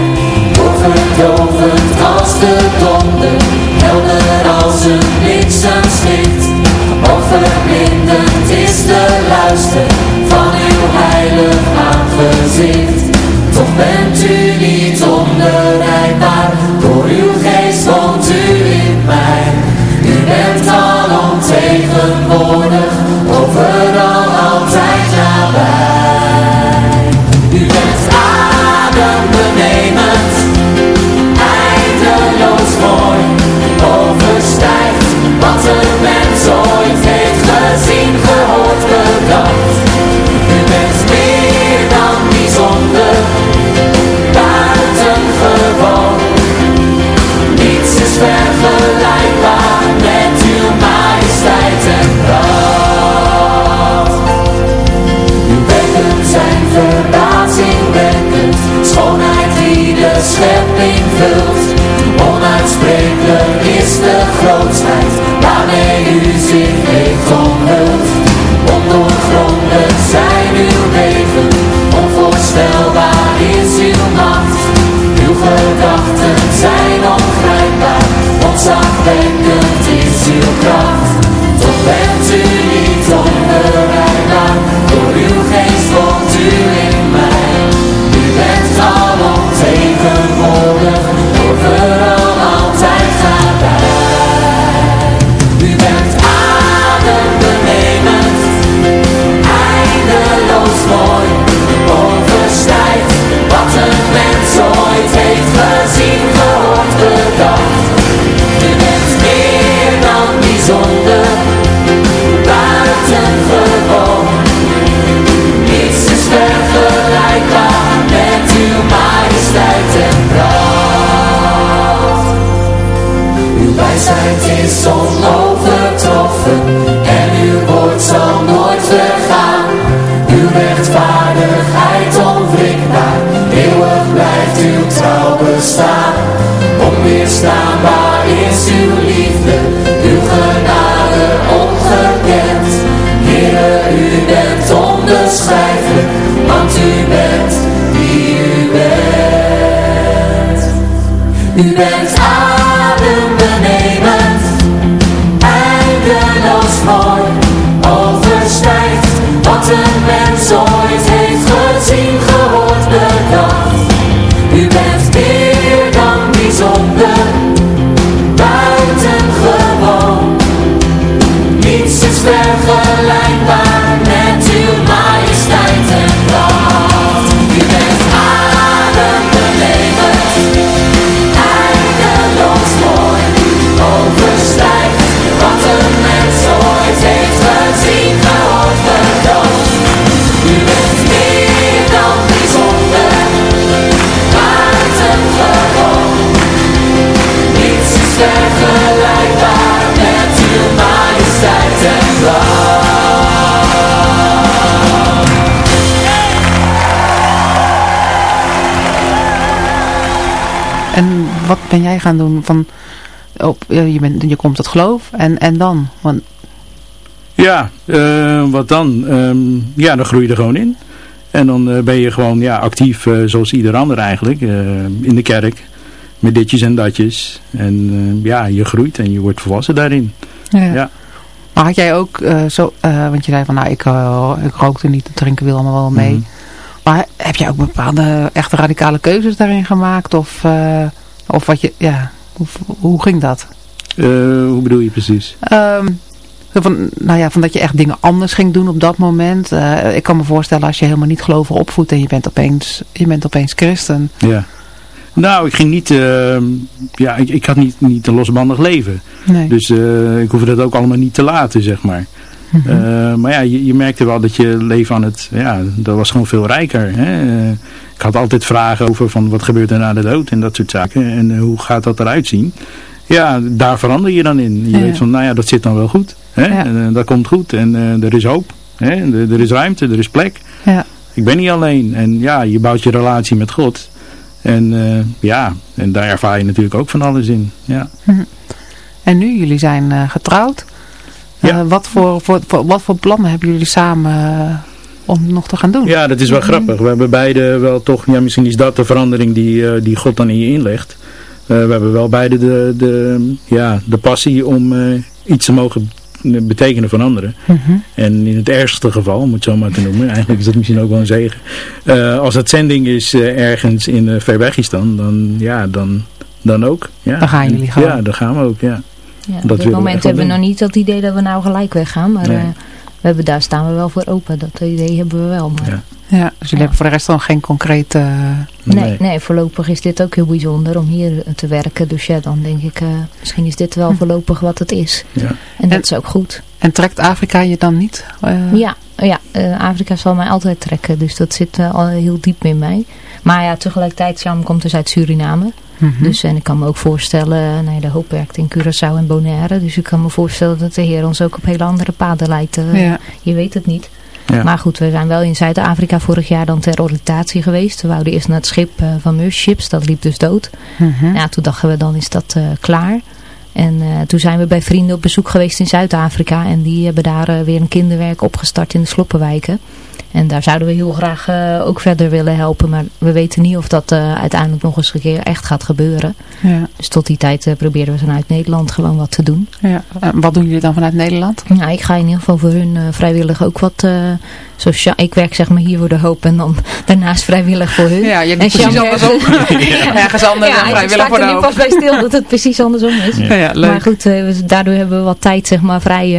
Oververdovend als de donder, helder als een bliksemschicht. Overblindend is de luister van uw heilig aangezicht. Toch bent u niet onbereikbaar, rechtvaardigheid onwrikbaar. Eeuwig blijft uw trouw bestaan. Onweerstaanbaar is uw liefde, uw genade ongekend. Heere, u bent onbeschrijfelijk, want u bent wie u bent. U bent adembenemend. Mens ooit heeft gezien, gehoord, bedacht. U bent meer dan bijzonder, En. En wat ben jij gaan doen van, ja, je, bent, je komt tot geloof en, en dan? Want, Ja, eh, wat dan? Ehm, ja, dan groei je er gewoon in. En dan eh, ben je gewoon ja, actief eh, zoals ieder ander eigenlijk. in de kerk. Met ditjes en datjes. En eh, ja, je groeit en je wordt volwassen daarin. ja. Ja. Maar had jij ook eh, zo, eh, want je zei van nou ik, ik rookte niet, drinken wil allemaal wel mee. Mhm. Maar heb jij ook bepaalde echte radicale keuzes daarin gemaakt? Of, of wat je, ja, hoe, hoe ging dat? Hoe bedoel je precies? Ehm, van, nou ja, van dat je echt dingen anders ging doen op dat moment. Ik kan me voorstellen als je helemaal niet geloven opvoedt en je bent opeens, je bent opeens christen. Ja. Nou, ik ging niet, eh, ja, ik, ik had niet, niet een losbandig leven. Nee. Dus eh, ik hoefde dat ook allemaal niet te laten, zeg maar. Mhm. Eh, maar ja, je, je merkte wel dat je leven aan het, ja, dat was gewoon veel rijker. Hè? Eh, ik had altijd vragen over van wat gebeurt er na de dood en dat soort zaken. En hoe gaat dat eruit zien? Ja, daar verander je dan in. Je Ja. weet van, nou ja, dat zit dan wel goed. Hè? Ja. En, dat komt goed en er is hoop. Hè? Er, er is ruimte, er is plek. Ja. Ik ben niet alleen. En ja, je bouwt je relatie met God. En eh, ja, en daar ervaar je natuurlijk ook van alles in. Ja. En nu, jullie zijn eh, getrouwd. Eh, wat, voor, voor, voor- wat voor plannen hebben jullie samen om nog te gaan doen? Ja, dat is wel grappig. We hebben beide wel toch, ja, misschien is dat de verandering die, eh, die God dan in je inlegt. Eh, we hebben wel beide de, de, ja, de passie om eh, iets te mogen betekenen van anderen. Mhm. En in het ergste geval, om het zo maar te noemen, eigenlijk is dat misschien ook wel een zegen. Eh, als het zending is eh, ergens in uh, Verwegistan, dan, ja, dan, dan ook. Ja. Dan gaan jullie gewoon. Ja, dan gaan we ook, ja. Ja, Dat op dit moment hebben we nog niet dat idee dat we nou gelijk weggaan. Maar Nee. We hebben, daar staan we wel voor open. Dat idee hebben we wel. Maar Ja. Ja, dus jullie hebben voor de rest dan geen concrete... eh, nee. Nee, voorlopig is dit ook heel bijzonder om hier te werken. Dus ja, dan denk ik, eh, misschien is dit wel voorlopig wat het is. Ja. En dat is ook goed. En trekt Afrika je dan niet? Eh, Ja, ja eh, Afrika zal mij altijd trekken. Dus dat zit al heel diep in mij. Maar ja, tegelijkertijd, Sam komt dus uit Suriname. Mhm. Dus en ik kan me ook voorstellen, nou ja, de hoop werkt in Curaçao en Bonaire. Dus ik kan me voorstellen dat de Heer ons ook op hele andere paden leidt. eh, ja. Je weet het niet. Ja. Maar goed, we zijn wel in Zuid-Afrika vorig jaar dan ter oriëntatie geweest. We wouden eerst naar het schip eh, van Mercy Dat liep dus dood. Mhm. Ja, toen dachten we dan is dat eh, klaar. En eh, toen zijn we bij vrienden op bezoek geweest in Zuid-Afrika. En die hebben daar eh, weer een kinderwerk opgestart in de Sloppenwijken. En daar zouden we heel graag eh, ook verder willen helpen. Maar we weten niet of dat eh, uiteindelijk nog eens een keer echt gaat gebeuren. Ja. Dus tot die tijd proberen we vanuit Nederland gewoon wat te doen. Ja. En wat doen jullie dan vanuit Nederland? Nou, ik ga in ieder geval voor hun vrijwillig ook wat... eh socia- ik werk zeg maar hier voor de hoop en dan daarnaast vrijwillig voor hun. Ja, je En precies andersom. Ergens anders dan Ja, ik vrijwillig sta voor de er nu hoop. pas bij stil dat het precies andersom is. Ja, ja, leuk. Maar goed, eh, daardoor hebben we wat tijd, zeg maar, vrij,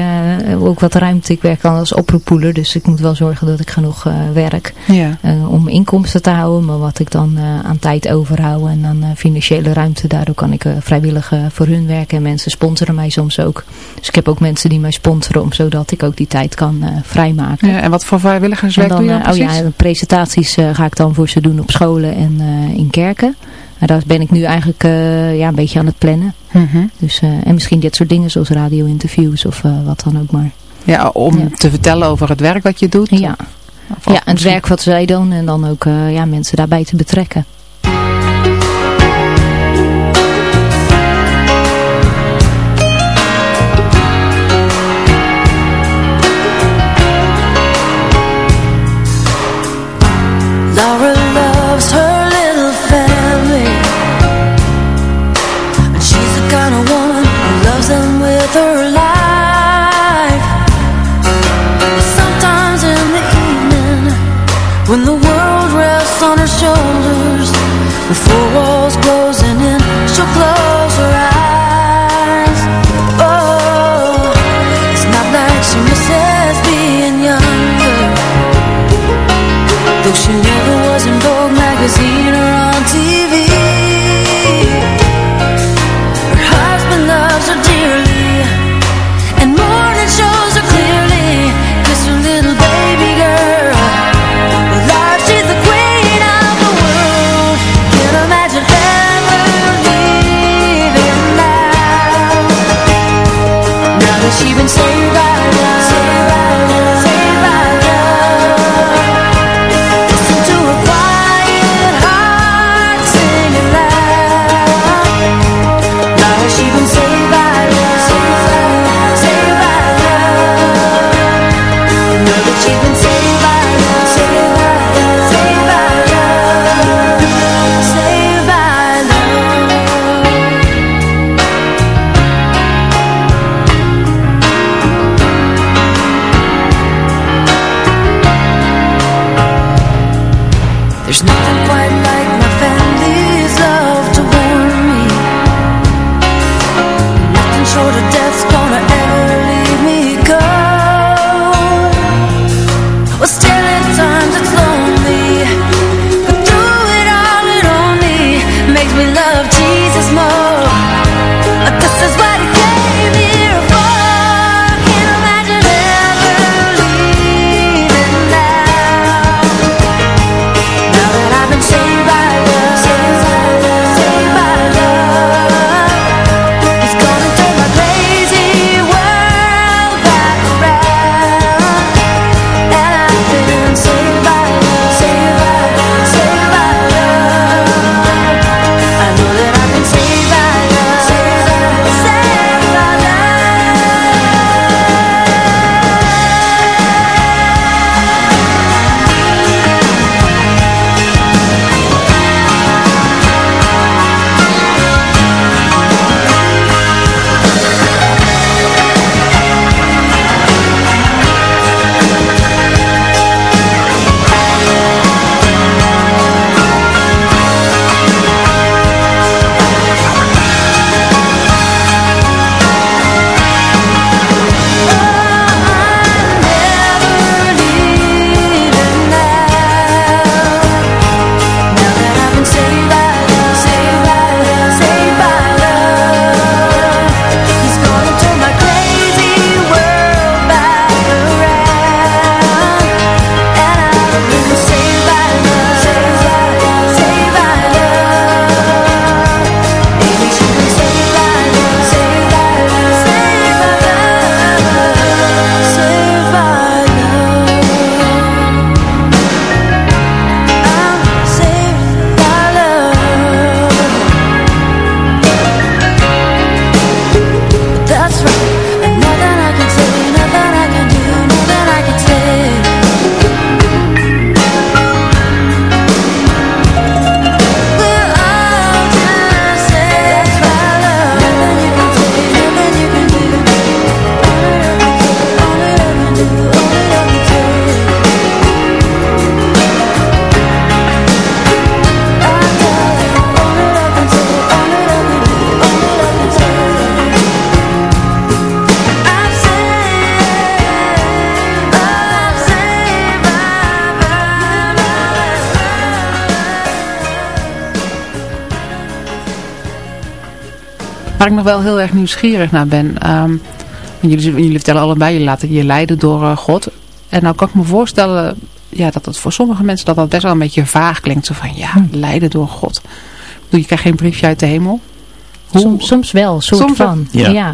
eh, ook wat ruimte. Ik werk dan als oproeppoeler, dus ik moet wel zorgen dat ik genoeg eh, werk Ja. eh, om inkomsten te houden. Maar wat ik dan eh, aan tijd overhoud en dan eh, financiële ruimte, daardoor kan ik eh, vrijwillig eh, voor hun werken. En mensen sponsoren mij soms ook. Dus ik heb ook mensen die mij sponsoren, om, zodat ik ook die tijd kan eh, vrijmaken. Ja, en wat voor vrijwilligerswerk En doe je dan eh, oh precies? ja, presentaties eh, ga ik dan voor ze doen op scholen en eh, in kerken. En daar ben ik nu eigenlijk eh, ja, een beetje aan het plannen. Mhm. Dus, eh, en misschien dit soort dingen zoals radio-interviews of eh, wat dan ook maar. Ja, om Ja. te vertellen over het werk wat je doet. Ja, Of- of ja het misschien- werk wat zij doen en dan ook ja, mensen daarbij te betrekken. ocean Waar ik nog wel heel erg nieuwsgierig naar ben. Um, jullie, jullie vertellen allebei, je laten je leiden door uh, God. En nou kan ik me voorstellen ja, dat het voor sommige mensen dat dat best wel een beetje vaag klinkt. Zo van, ja, hm. leiden door God. Doe je krijgt geen briefje uit de hemel? Soms, soms wel, soort soms van. Ja. Ja.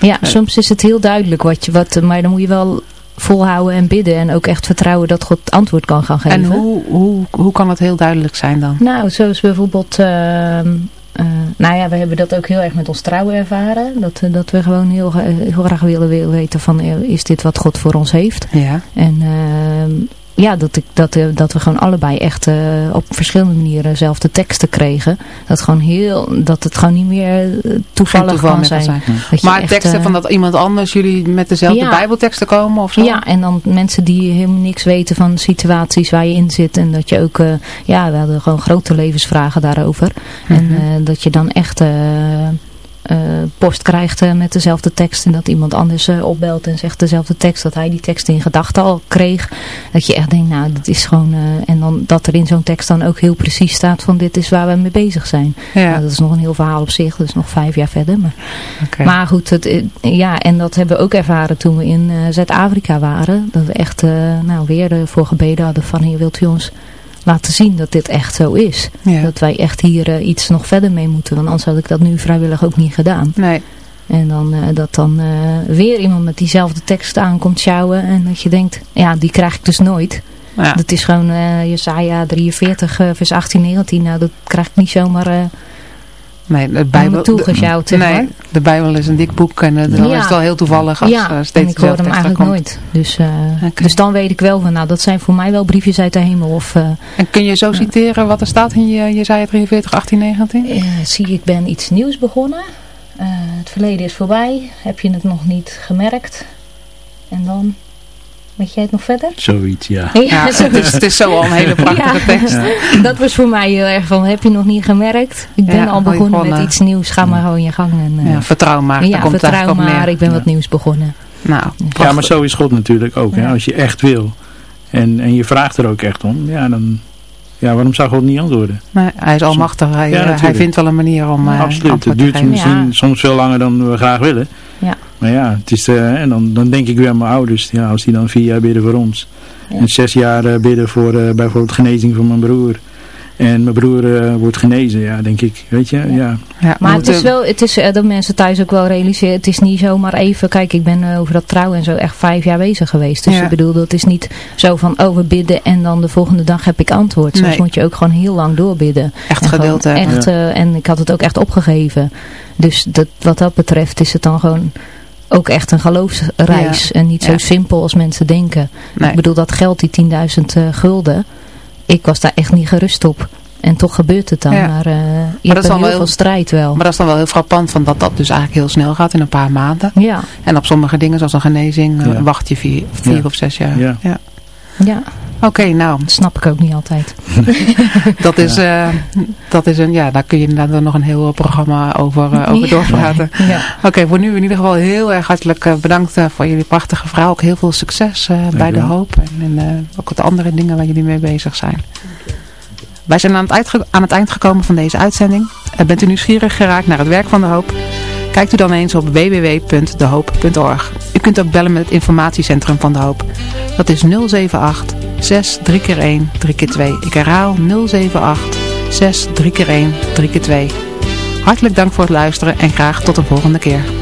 ja. soms is het heel duidelijk wat je, wat, maar dan moet je wel volhouden en bidden. En ook echt vertrouwen dat God antwoord kan gaan geven. En hoe, hoe, hoe kan het heel duidelijk zijn dan? Nou, zoals bijvoorbeeld... Uh, uh, nou ja, we hebben dat ook heel erg met ons trouwen ervaren. Dat, eh, dat we gewoon heel, heel graag willen weten van, is dit wat God voor ons heeft? Ja. En uh, ja, dat, ik, dat, uh, dat we gewoon allebei echt uh, op verschillende manieren zelf de teksten kregen. Dat, gewoon heel, dat het gewoon niet meer uh, toevallig toeval kan zijn. zijn. Maar echt, teksten van dat iemand anders jullie met dezelfde ja, bijbelteksten komen of zo? Ja, en dan mensen die helemaal niks weten van situaties waar je in zit. En dat je ook, ja, we hadden gewoon grote levensvragen daarover. Mm -hmm. En dat je dan echt post krijgt uh, met dezelfde tekst en dat iemand anders uh, opbelt en zegt dezelfde tekst, dat hij die tekst in gedachten al kreeg. Dat je echt denkt, nou dat is gewoon, en dan dat er in zo'n tekst dan ook heel precies staat van dit is waar we mee bezig zijn. Ja. Nou, dat is nog een heel verhaal op zich, dat is nog vijf jaar verder. Maar, okay. maar goed, het, ja, en dat hebben we ook ervaren toen we in Zuid-Afrika waren. Dat we echt, nou weer voor gebeden hadden van hier wilt u ons laten zien dat dit echt zo is. Ja. Dat wij echt hier uh, iets nog verder mee moeten. Want anders had ik dat nu vrijwillig ook niet gedaan. Nee. En dan uh, dat dan uh, weer iemand met diezelfde tekst aankomt sjouwen. En dat je denkt, ja die krijg ik dus nooit. Ja. Dat is gewoon Jesaja 43 vers 18, 19. Nou dat krijg ik niet zomaar... Nee, de Bijbel, nee, de Bijbel is een dik boek en uh, dan ja. is het wel heel toevallig als ja, uh, steeds en ik hoor hem eigenlijk komt. nooit. Dus, uh, okay. dus dan weet ik wel van, nou dat zijn voor mij wel briefjes uit de hemel. Of, en kun je zo citeren wat er staat in je Jezaja 43, 18, 19? zie, ik ben iets nieuws begonnen. het verleden is voorbij. Heb je het nog niet gemerkt? En dan... Weet jij het nog verder? Zoiets, ja. ja, ja het, is, het is zo al een hele prachtige ja. tekst. Ja. Dat was voor mij heel erg van, heb je nog niet gemerkt? Ik ben al begonnen met iets nieuws, ga maar gewoon je gang. En, uh, vertrouw maar, ja, komt vertrouw maar, ik ben wat nieuws begonnen. Nou, ja, maar zo is God natuurlijk ook. Hè? Als je echt wil en, en je vraagt er ook echt om, ja, dan... Ja, waarom zou God niet antwoorden? Nee, hij is almachtig. Hij, ja, hij vindt wel een manier om uh, Absoluut. Het duurt misschien soms veel langer dan we graag willen. Ja. Maar ja, het is, uh, en dan, dan denk ik weer aan mijn ouders. Ja, als die dan vier jaar bidden voor ons. Ja. En zes jaar uh, bidden voor uh, bijvoorbeeld genezing van mijn broer. En mijn broer wordt genezen, ja, denk ik. Weet je, ja. ja. ja maar het is wel, het is dat mensen thuis ook wel realiseren. Het is niet zomaar even, kijk, ik ben over dat trouwen en zo echt vijf jaar bezig geweest. Dus ik bedoel, dat is niet zo van, oh, we bidden en dan de volgende dag heb ik antwoord. Soms nee. moet je ook gewoon heel lang doorbidden. Echt geduld hebben. Echt, en ik had het ook echt opgegeven. Dus dat, wat dat betreft is het dan gewoon ook echt een geloofsreis. Ja. En niet zo ja. simpel als mensen denken. Nee. Ik bedoel, dat geld, die 10.000 uh, gulden. Ik was daar echt niet gerust op. En toch gebeurt het dan. Ja. Maar uh, je maar hebt dat is dan heel wel veel strijd wel. Maar dat is dan wel heel frappant. Van dat dat dus eigenlijk heel snel gaat in een paar maanden. Ja. En op sommige dingen zoals een genezing uh, Ja. wacht je vier, vier Ja. of zes jaar. Ja. ja. Ja, Oké, nou, dat snap ik ook niet altijd. dat is, eh, dat is een, ja, daar kun je inderdaad nog een heel programma over, eh, over Ja. doorpraten. Ja. Oké, voor nu in ieder geval heel erg hartelijk eh, bedankt eh, voor jullie prachtige verhaal. Ook heel veel succes eh, bij de hoop. En, en eh, ook de andere dingen waar jullie mee bezig zijn. Wij zijn aan het, aan het eind gekomen van deze uitzending. Bent u nieuwsgierig geraakt naar het werk van de hoop? Kijkt u dan eens op www.dehoop.org. U kunt ook bellen met het informatiecentrum van de hoop. Dat is 078 6 3 keer 1 3 keer 2. Ik herhaal 078 6 3 keer 1 3 keer 2. Hartelijk dank voor het luisteren en graag tot een volgende keer.